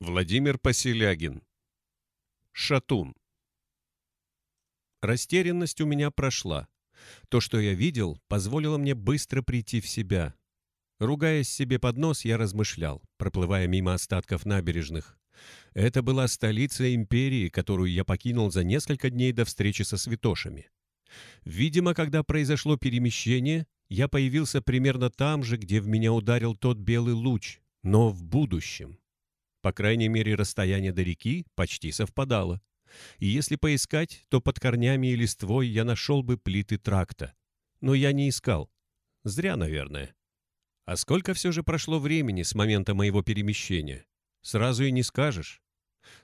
Владимир Поселягин. Шатун. Растерянность у меня прошла. То, что я видел, позволило мне быстро прийти в себя. Ругаясь себе под нос, я размышлял, проплывая мимо остатков набережных. Это была столица империи, которую я покинул за несколько дней до встречи со святошами. Видимо, когда произошло перемещение, я появился примерно там же, где в меня ударил тот белый луч, но в будущем. По крайней мере, расстояние до реки почти совпадало. И если поискать, то под корнями и листвой я нашел бы плиты тракта. Но я не искал. Зря, наверное. А сколько все же прошло времени с момента моего перемещения? Сразу и не скажешь.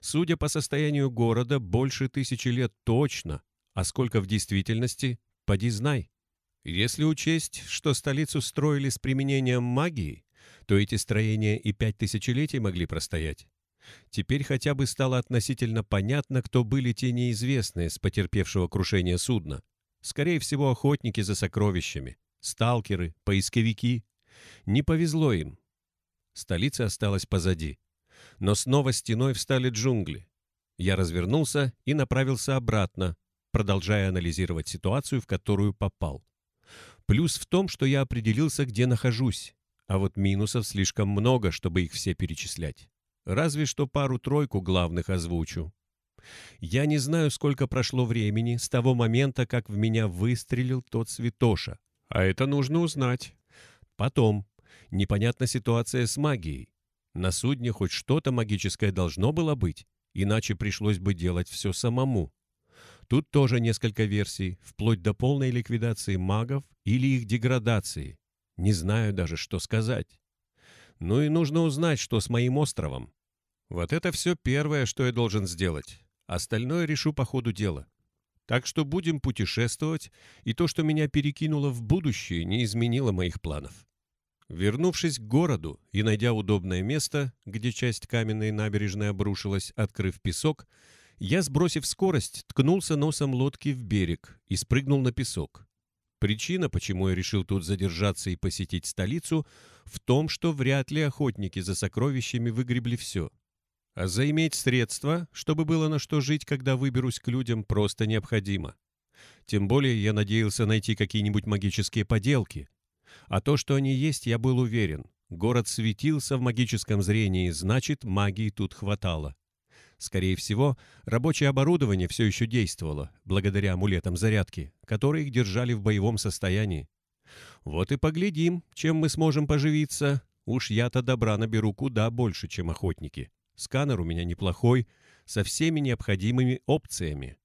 Судя по состоянию города, больше тысячи лет точно. А сколько в действительности, поди знай. Если учесть, что столицу строили с применением магии, то эти строения и пять тысячелетий могли простоять. Теперь хотя бы стало относительно понятно, кто были те неизвестные с потерпевшего крушения судна. Скорее всего, охотники за сокровищами, сталкеры, поисковики. Не повезло им. Столица осталась позади. Но снова стеной встали джунгли. Я развернулся и направился обратно, продолжая анализировать ситуацию, в которую попал. Плюс в том, что я определился, где нахожусь. А вот минусов слишком много, чтобы их все перечислять. Разве что пару-тройку главных озвучу. Я не знаю, сколько прошло времени с того момента, как в меня выстрелил тот святоша. А это нужно узнать. Потом. Непонятна ситуация с магией. На судне хоть что-то магическое должно было быть, иначе пришлось бы делать все самому. Тут тоже несколько версий, вплоть до полной ликвидации магов или их деградации. Не знаю даже, что сказать. Ну и нужно узнать, что с моим островом. Вот это все первое, что я должен сделать. Остальное решу по ходу дела. Так что будем путешествовать, и то, что меня перекинуло в будущее, не изменило моих планов. Вернувшись к городу и найдя удобное место, где часть каменной набережной обрушилась, открыв песок, я, сбросив скорость, ткнулся носом лодки в берег и спрыгнул на песок. Причина, почему я решил тут задержаться и посетить столицу, в том, что вряд ли охотники за сокровищами выгребли все. А заиметь средства, чтобы было на что жить, когда выберусь к людям, просто необходимо. Тем более я надеялся найти какие-нибудь магические поделки. А то, что они есть, я был уверен. Город светился в магическом зрении, значит, магии тут хватало. Скорее всего, рабочее оборудование все еще действовало, благодаря амулетам зарядки, которые их держали в боевом состоянии. Вот и поглядим, чем мы сможем поживиться. Уж я-то добра наберу куда больше, чем охотники. Сканер у меня неплохой, со всеми необходимыми опциями.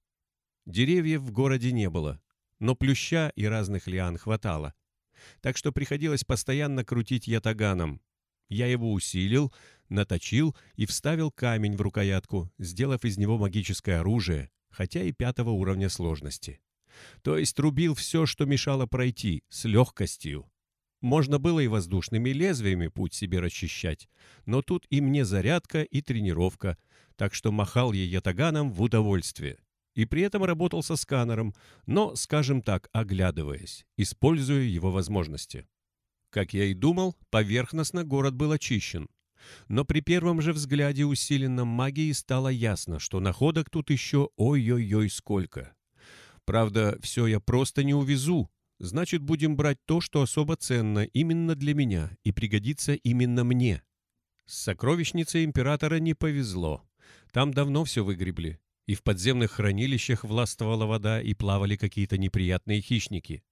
Деревьев в городе не было, но плюща и разных лиан хватало. Так что приходилось постоянно крутить ятаганом. Я его усилил, наточил и вставил камень в рукоятку, сделав из него магическое оружие, хотя и пятого уровня сложности. То есть рубил все, что мешало пройти, с легкостью. Можно было и воздушными лезвиями путь себе расчищать, но тут и мне зарядка, и тренировка, так что махал я ятаганом в удовольствие. И при этом работал со сканером, но, скажем так, оглядываясь, используя его возможности. Как я и думал, поверхностно город был очищен, но при первом же взгляде усиленном магией стало ясно, что находок тут еще ой-ой-ой сколько. Правда, все я просто не увезу. Значит, будем брать то, что особо ценно именно для меня и пригодится именно мне. С сокровищницей императора не повезло. Там давно все выгребли. И в подземных хранилищах властвовала вода и плавали какие-то неприятные хищники.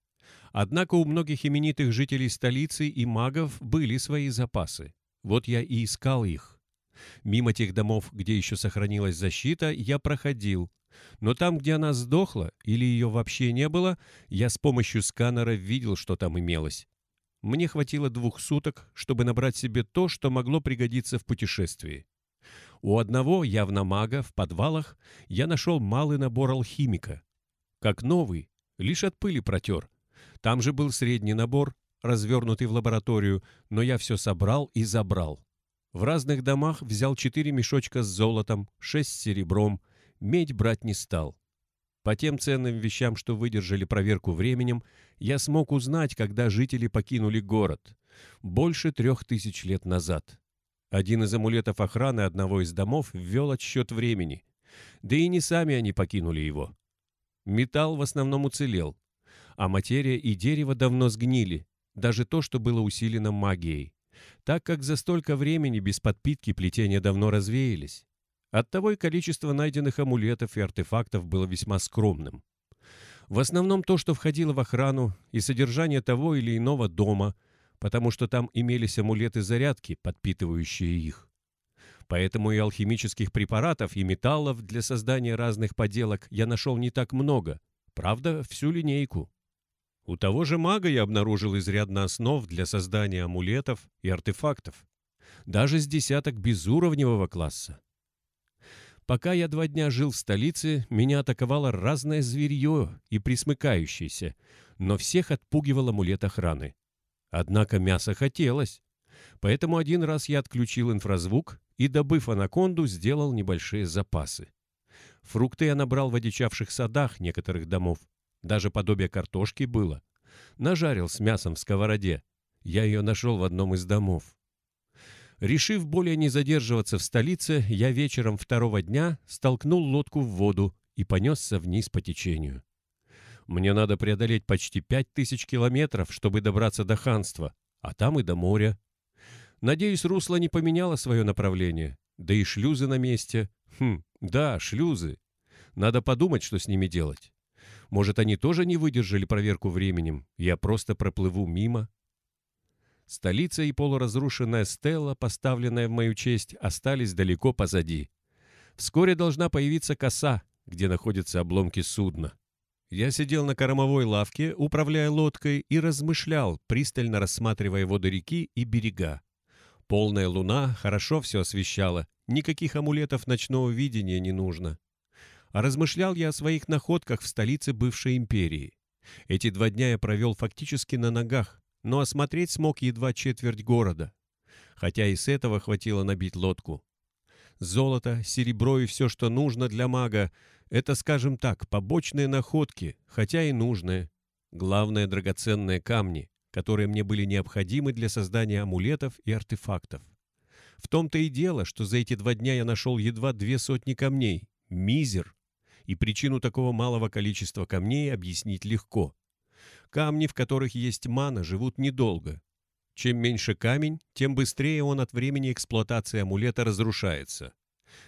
Однако у многих именитых жителей столицы и магов были свои запасы. Вот я и искал их. Мимо тех домов, где еще сохранилась защита, я проходил. Но там, где она сдохла или ее вообще не было, я с помощью сканера видел, что там имелось. Мне хватило двух суток, чтобы набрать себе то, что могло пригодиться в путешествии. У одного, явно мага, в подвалах я нашел малый набор алхимика. Как новый, лишь от пыли протер. Там же был средний набор, развернутый в лабораторию, но я все собрал и забрал. В разных домах взял четыре мешочка с золотом, шесть с серебром, медь брать не стал. По тем ценным вещам, что выдержали проверку временем, я смог узнать, когда жители покинули город. Больше трех тысяч лет назад. Один из амулетов охраны одного из домов ввел отсчет времени. Да и не сами они покинули его. Металл в основном уцелел, а материя и дерево давно сгнили, даже то, что было усилено магией, так как за столько времени без подпитки плетения давно развеялись. Оттого и количество найденных амулетов и артефактов было весьма скромным. В основном то, что входило в охрану и содержание того или иного дома, потому что там имелись амулеты-зарядки, подпитывающие их. Поэтому и алхимических препаратов, и металлов для создания разных поделок я нашел не так много, правда, всю линейку. У того же мага я обнаружил изрядно основ для создания амулетов и артефактов. Даже с десяток безуровневого класса. Пока я два дня жил в столице, меня атаковало разное зверье и присмыкающееся, но всех отпугивал амулет охраны. Однако мясо хотелось. Поэтому один раз я отключил инфразвук и, добыв анаконду, сделал небольшие запасы. Фрукты я набрал в одичавших садах некоторых домов. Даже подобие картошки было. Нажарил с мясом в сковороде. Я ее нашел в одном из домов. Решив более не задерживаться в столице, я вечером второго дня столкнул лодку в воду и понесся вниз по течению. Мне надо преодолеть почти пять тысяч километров, чтобы добраться до ханства, а там и до моря. Надеюсь, русло не поменяло свое направление. Да и шлюзы на месте. Хм, да, шлюзы. Надо подумать, что с ними делать. Может, они тоже не выдержали проверку временем, я просто проплыву мимо? Столица и полуразрушенная стела, поставленная в мою честь, остались далеко позади. Вскоре должна появиться коса, где находятся обломки судна. Я сидел на кормовой лавке, управляя лодкой, и размышлял, пристально рассматривая воды реки и берега. Полная луна хорошо все освещала, никаких амулетов ночного видения не нужно. А размышлял я о своих находках в столице бывшей империи. Эти два дня я провел фактически на ногах, но осмотреть смог едва четверть города. Хотя и с этого хватило набить лодку. Золото, серебро и все, что нужно для мага, это, скажем так, побочные находки, хотя и нужные. Главное – драгоценные камни, которые мне были необходимы для создания амулетов и артефактов. В том-то и дело, что за эти два дня я нашел едва две сотни камней. Мизер. И причину такого малого количества камней объяснить легко. Камни, в которых есть мана, живут недолго. Чем меньше камень, тем быстрее он от времени эксплуатации амулета разрушается.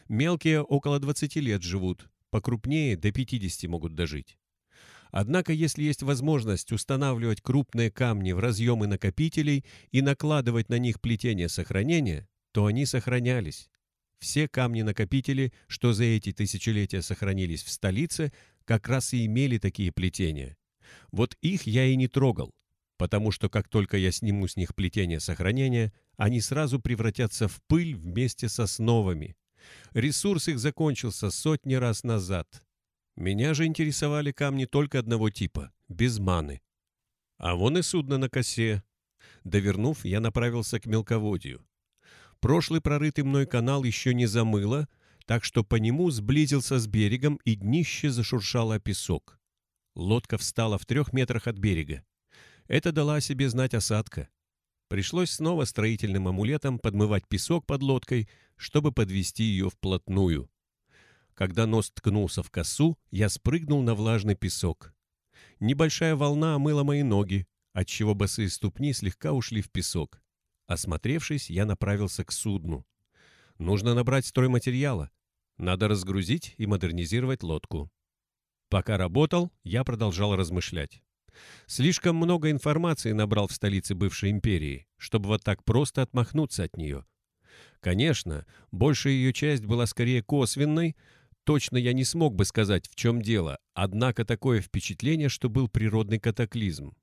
Мелкие около 20 лет живут, покрупнее до 50 могут дожить. Однако, если есть возможность устанавливать крупные камни в разъемы накопителей и накладывать на них плетение сохранения, то они сохранялись. Все камни-накопители, что за эти тысячелетия сохранились в столице, как раз и имели такие плетения. Вот их я и не трогал, потому что как только я сниму с них плетение сохранения, они сразу превратятся в пыль вместе с основами. Ресурс их закончился сотни раз назад. Меня же интересовали камни только одного типа, без маны. А вон и судно на косе. Довернув, я направился к мелководью. Прошлый прорытый мной канал еще не замыло, так что по нему сблизился с берегом и днище зашуршало песок. Лодка встала в трех метрах от берега. Это дала о себе знать осадка. Пришлось снова строительным амулетом подмывать песок под лодкой, чтобы подвести ее вплотную. Когда нос ткнулся в косу, я спрыгнул на влажный песок. Небольшая волна омыла мои ноги, отчего босые ступни слегка ушли в песок. Осмотревшись, я направился к судну. Нужно набрать стройматериала. Надо разгрузить и модернизировать лодку. Пока работал, я продолжал размышлять. Слишком много информации набрал в столице бывшей империи, чтобы вот так просто отмахнуться от нее. Конечно, большая ее часть была скорее косвенной, Точно я не смог бы сказать, в чем дело, однако такое впечатление, что был природный катаклизм.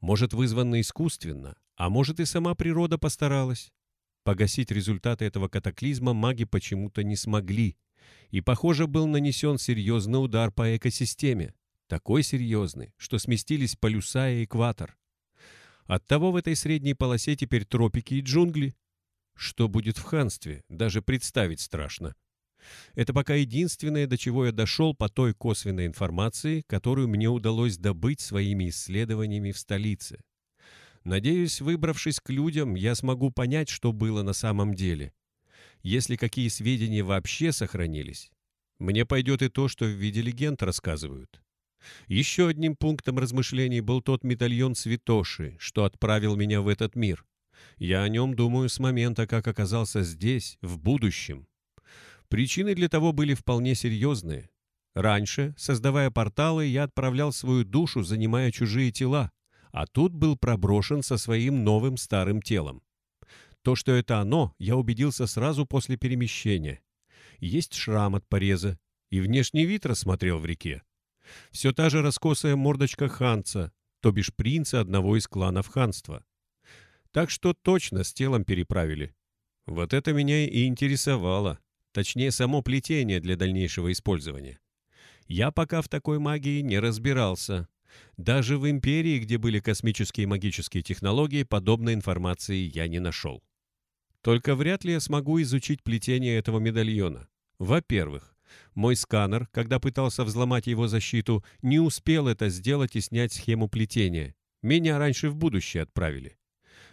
Может, вызванный искусственно, а может и сама природа постаралась. Погасить результаты этого катаклизма маги почему-то не смогли. И, похоже, был нанесен серьезный удар по экосистеме. Такой серьезный, что сместились полюса и экватор. Оттого в этой средней полосе теперь тропики и джунгли. Что будет в ханстве, даже представить страшно. Это пока единственное, до чего я дошел по той косвенной информации, которую мне удалось добыть своими исследованиями в столице. Надеюсь, выбравшись к людям, я смогу понять, что было на самом деле. Если какие сведения вообще сохранились, мне пойдет и то, что в виде легенд рассказывают. Еще одним пунктом размышлений был тот медальон Святоши, что отправил меня в этот мир. Я о нем думаю с момента, как оказался здесь, в будущем. Причины для того были вполне серьезные. Раньше, создавая порталы, я отправлял свою душу, занимая чужие тела, а тут был проброшен со своим новым старым телом. То, что это оно, я убедился сразу после перемещения. Есть шрам от пореза, и внешний вид рассмотрел в реке. Все та же раскосая мордочка ханца, то бишь принца одного из кланов ханства. Так что точно с телом переправили. Вот это меня и интересовало, точнее само плетение для дальнейшего использования. Я пока в такой магии не разбирался. Даже в империи, где были космические и магические технологии, подобной информации я не нашел. Только вряд ли я смогу изучить плетение этого медальона. Во-первых, мой сканер, когда пытался взломать его защиту, не успел это сделать и снять схему плетения. Меня раньше в будущее отправили.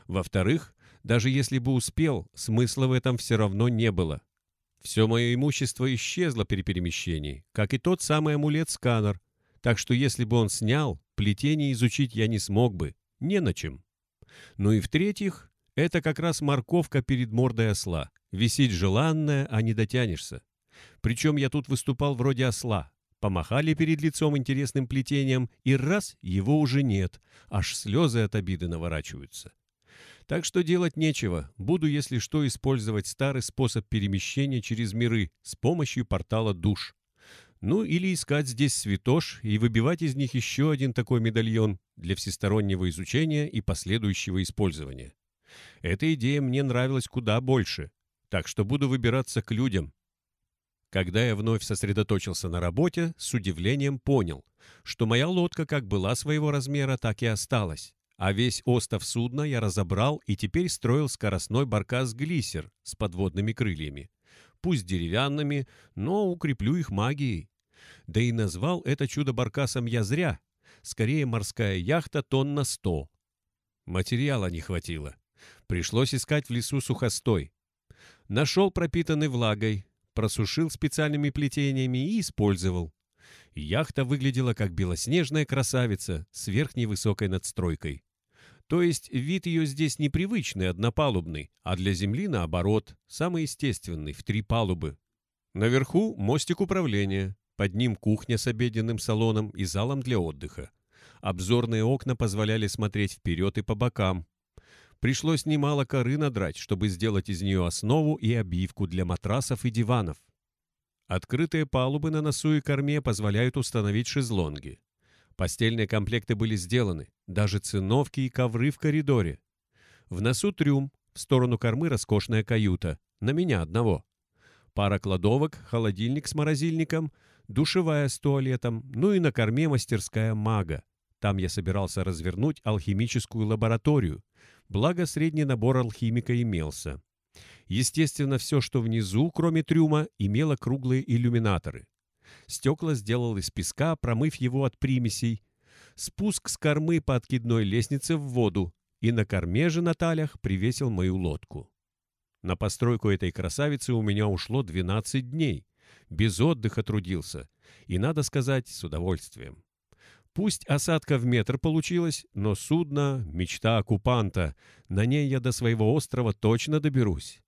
Во-вторых, даже если бы успел, смысла в этом все равно не было. Все мое имущество исчезло при перемещении, как и тот самый амулет-сканер, так что если бы он снял, плетение изучить я не смог бы, не на чем. Ну и в-третьих, это как раз морковка перед мордой осла. Висит желанная, а не дотянешься. Причем я тут выступал вроде осла. Помахали перед лицом интересным плетением, и раз, его уже нет. Аж слезы от обиды наворачиваются. Так что делать нечего. Буду, если что, использовать старый способ перемещения через миры с помощью портала душ. Ну или искать здесь святош и выбивать из них еще один такой медальон для всестороннего изучения и последующего использования. Эта идея мне нравилась куда больше, так что буду выбираться к людям. Когда я вновь сосредоточился на работе, с удивлением понял, что моя лодка как была своего размера, так и осталась. А весь остов судна я разобрал и теперь строил скоростной баркас-глиссер с подводными крыльями. Пусть деревянными, но укреплю их магией. Да и назвал это чудо баркасом я зря. Скорее морская яхта тонн на сто. Материала не хватило. Пришлось искать в лесу сухостой. Нашел пропитанный влагой, просушил специальными плетениями и использовал. Яхта выглядела как белоснежная красавица с верхней высокой надстройкой. То есть вид ее здесь непривычный, однопалубный, а для Земли, наоборот, самый естественный, в три палубы. Наверху мостик управления, под ним кухня с обеденным салоном и залом для отдыха. Обзорные окна позволяли смотреть вперед и по бокам, Пришлось немало коры надрать, чтобы сделать из нее основу и обивку для матрасов и диванов. Открытые палубы на носу и корме позволяют установить шезлонги. Постельные комплекты были сделаны, даже циновки и ковры в коридоре. В носу трюм, в сторону кормы роскошная каюта, на меня одного. Пара кладовок, холодильник с морозильником, душевая с туалетом, ну и на корме мастерская мага. Там я собирался развернуть алхимическую лабораторию, благо средний набор алхимика имелся. Естественно, все, что внизу, кроме трюма, имело круглые иллюминаторы. Стекла сделал из песка, промыв его от примесей. Спуск с кормы по откидной лестнице в воду, и на корме же на талях привесил мою лодку. На постройку этой красавицы у меня ушло 12 дней. Без отдыха трудился. И, надо сказать, с удовольствием. Пусть осадка в метр получилась, но судно — мечта оккупанта. На ней я до своего острова точно доберусь.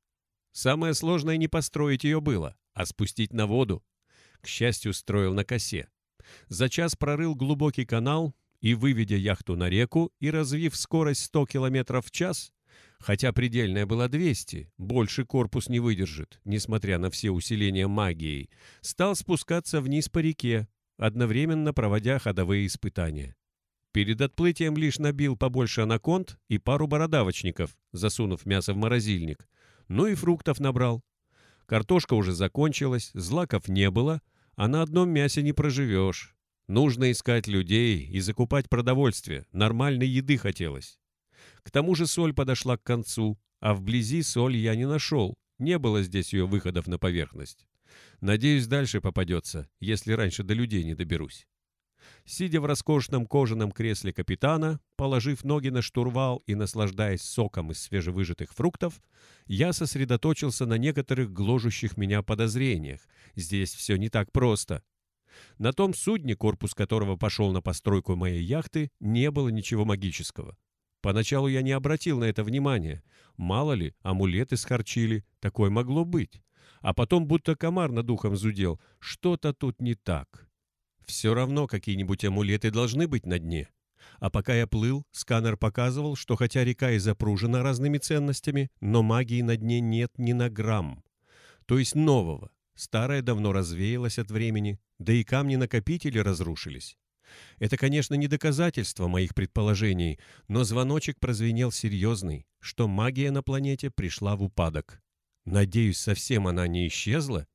Самое сложное не построить ее было, а спустить на воду. К счастью, строил на косе. За час прорыл глубокий канал и, выведя яхту на реку и развив скорость 100 км в час, хотя предельная была 200, больше корпус не выдержит, несмотря на все усиления магией, стал спускаться вниз по реке, одновременно проводя ходовые испытания. Перед отплытием лишь набил побольше анаконд и пару бородавочников, засунув мясо в морозильник. Ну и фруктов набрал. Картошка уже закончилась, злаков не было, а на одном мясе не проживешь. Нужно искать людей и закупать продовольствие, нормальной еды хотелось. К тому же соль подошла к концу, а вблизи соль я не нашел, не было здесь ее выходов на поверхность. Надеюсь, дальше попадется, если раньше до людей не доберусь. Сидя в роскошном кожаном кресле капитана, положив ноги на штурвал и наслаждаясь соком из свежевыжатых фруктов, я сосредоточился на некоторых гложущих меня подозрениях. Здесь все не так просто. На том судне, корпус которого пошел на постройку моей яхты, не было ничего магического. Поначалу я не обратил на это внимания. Мало ли, амулеты схорчили, такое могло быть. А потом будто комар над ухом зудел. Что-то тут не так. Все равно какие-нибудь амулеты должны быть на дне. А пока я плыл, сканер показывал, что хотя река и запружена разными ценностями, но магии на дне нет ни на грамм. То есть нового. Старое давно развеялось от времени, да и камни-накопители разрушились. Это, конечно, не доказательство моих предположений, но звоночек прозвенел серьезный, что магия на планете пришла в упадок. Надеюсь, совсем она не исчезла?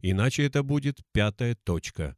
Иначе это будет пятая точка.